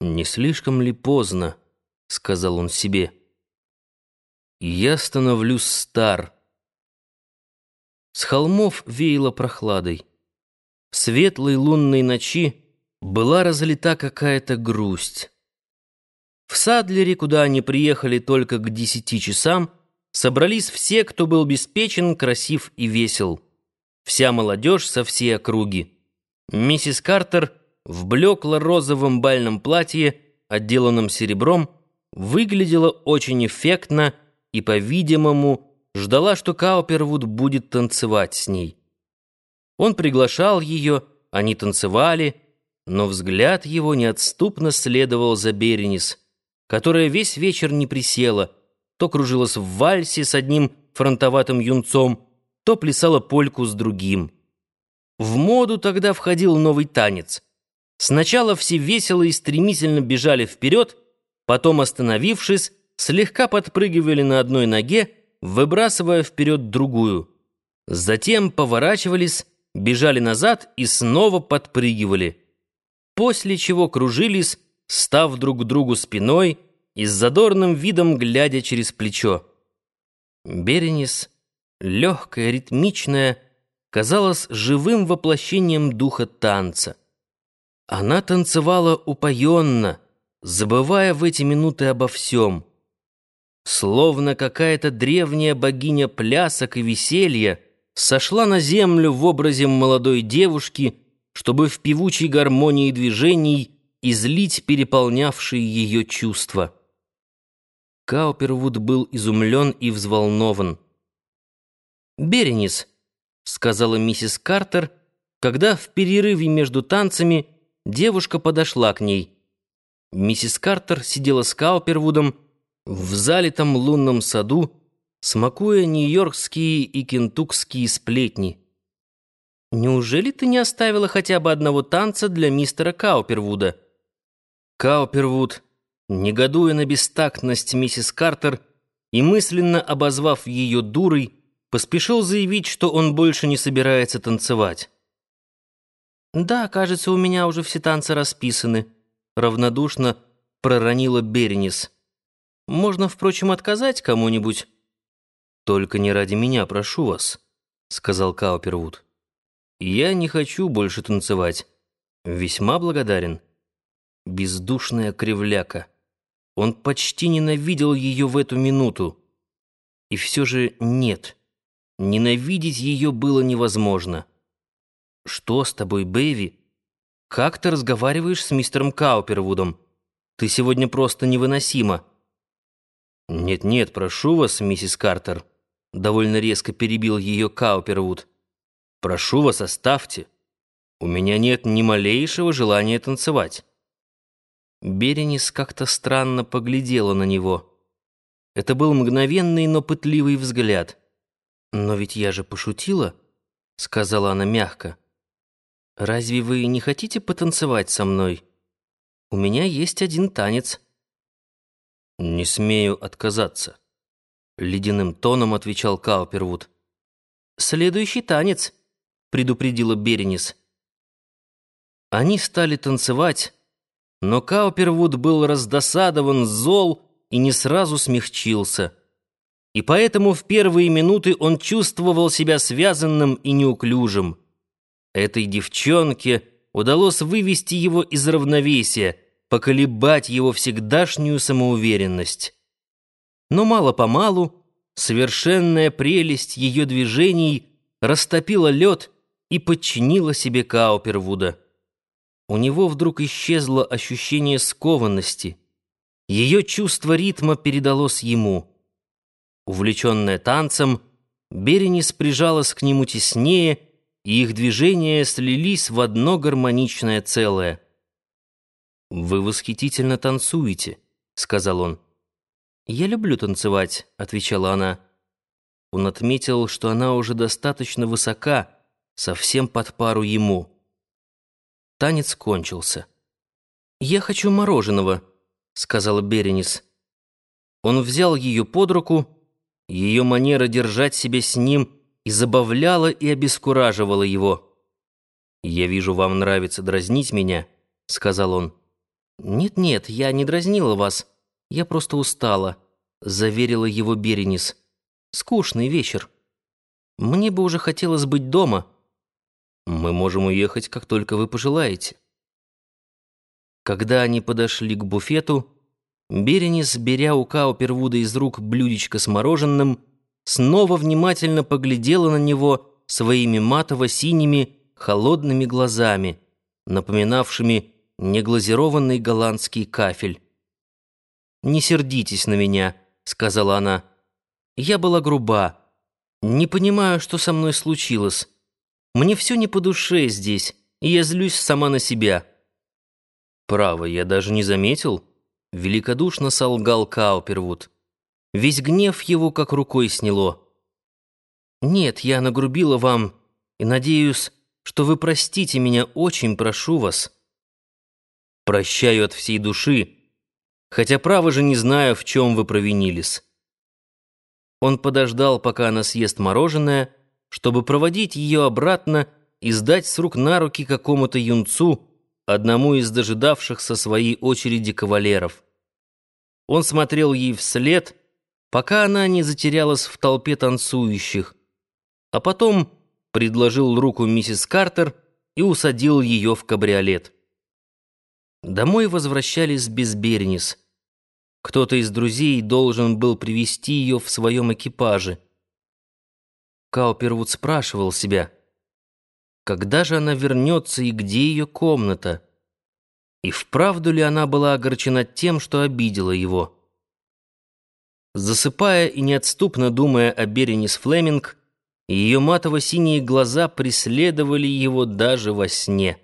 «Не слишком ли поздно?» — сказал он себе. «Я становлюсь стар». С холмов веяло прохладой. В светлой лунной ночи была разлита какая-то грусть. В Садлере, куда они приехали только к десяти часам, собрались все, кто был обеспечен, красив и весел. Вся молодежь со всей округи. Миссис Картер в блекло-розовом бальном платье, отделанном серебром, выглядела очень эффектно и, по-видимому, ждала, что Каупервуд будет танцевать с ней. Он приглашал ее, они танцевали, но взгляд его неотступно следовал за Беренис, которая весь вечер не присела, то кружилась в вальсе с одним фронтоватым юнцом, то плясала польку с другим. В моду тогда входил новый танец. Сначала все весело и стремительно бежали вперед, потом, остановившись, слегка подпрыгивали на одной ноге, выбрасывая вперед другую. Затем поворачивались, бежали назад и снова подпрыгивали. После чего кружились, став друг к другу спиной и с задорным видом глядя через плечо. Беренис, легкая, ритмичная, казалась живым воплощением духа танца. Она танцевала упоенно, забывая в эти минуты обо всем. Словно какая-то древняя богиня плясок и веселья сошла на землю в образе молодой девушки, чтобы в певучей гармонии движений излить переполнявшие ее чувства. Каупервуд был изумлен и взволнован. «Беренис», — сказала миссис Картер, когда в перерыве между танцами девушка подошла к ней. Миссис Картер сидела с Каупервудом в залитом лунном саду, смакуя нью-йоркские и кентукские сплетни. «Неужели ты не оставила хотя бы одного танца для мистера Каупервуда?» Каупервуд, негодуя на бестактность миссис Картер и мысленно обозвав ее дурой, поспешил заявить, что он больше не собирается танцевать. «Да, кажется, у меня уже все танцы расписаны», — равнодушно проронила Бернис. «Можно, впрочем, отказать кому-нибудь?» «Только не ради меня, прошу вас», — сказал Каупервуд. «Я не хочу больше танцевать. Весьма благодарен». Бездушная кривляка. Он почти ненавидел ее в эту минуту. И все же нет. Ненавидеть ее было невозможно. «Что с тобой, Бэйви? Как ты разговариваешь с мистером Каупервудом? Ты сегодня просто невыносима». «Нет-нет, прошу вас, миссис Картер», — довольно резко перебил ее Каупервуд. «Прошу вас, оставьте. У меня нет ни малейшего желания танцевать». Беренис как-то странно поглядела на него. Это был мгновенный, но пытливый взгляд. «Но ведь я же пошутила», — сказала она мягко. «Разве вы не хотите потанцевать со мной? У меня есть один танец». «Не смею отказаться», — ледяным тоном отвечал Каупервуд. «Следующий танец», — предупредила Беренис. Они стали танцевать, но Каупервуд был раздосадован, зол и не сразу смягчился. И поэтому в первые минуты он чувствовал себя связанным и неуклюжим. Этой девчонке удалось вывести его из равновесия, поколебать его всегдашнюю самоуверенность. Но мало-помалу совершенная прелесть ее движений растопила лед и подчинила себе Каупервуда. У него вдруг исчезло ощущение скованности. Ее чувство ритма передалось ему. Увлеченная танцем, Беренис прижалась к нему теснее, и их движения слились в одно гармоничное целое. «Вы восхитительно танцуете», — сказал он. «Я люблю танцевать», — отвечала она. Он отметил, что она уже достаточно высока, совсем под пару ему. Танец кончился. «Я хочу мороженого», — сказала Беренис. Он взял ее под руку. Ее манера держать себя с ним и забавляла, и обескураживала его. «Я вижу, вам нравится дразнить меня», — сказал он. «Нет-нет, я не дразнила вас. Я просто устала», — заверила его Беренис. «Скучный вечер. Мне бы уже хотелось быть дома». «Мы можем уехать, как только вы пожелаете». Когда они подошли к буфету, Беренис, беря у Каупервуда из рук блюдечко с мороженым, снова внимательно поглядела на него своими матово-синими холодными глазами, напоминавшими неглазированный голландский кафель. «Не сердитесь на меня», — сказала она. «Я была груба. Не понимаю, что со мной случилось. Мне все не по душе здесь, и я злюсь сама на себя». «Право, я даже не заметил», — великодушно солгал Каупервуд. Весь гнев его как рукой сняло. «Нет, я нагрубила вам, и надеюсь, что вы простите меня, очень прошу вас». Прощаю от всей души, хотя право же не знаю, в чем вы провинились. Он подождал, пока она съест мороженое, чтобы проводить ее обратно и сдать с рук на руки какому-то юнцу, одному из дожидавшихся своей очереди кавалеров. Он смотрел ей вслед, пока она не затерялась в толпе танцующих, а потом предложил руку миссис Картер и усадил ее в кабриолет. Домой возвращались без Бернис. Кто-то из друзей должен был привести ее в своем экипаже. Каупервуд спрашивал себя, когда же она вернется и где ее комната? И вправду ли она была огорчена тем, что обидела его? Засыпая и неотступно думая о Беренис Флеминг, ее матово-синие глаза преследовали его даже во сне.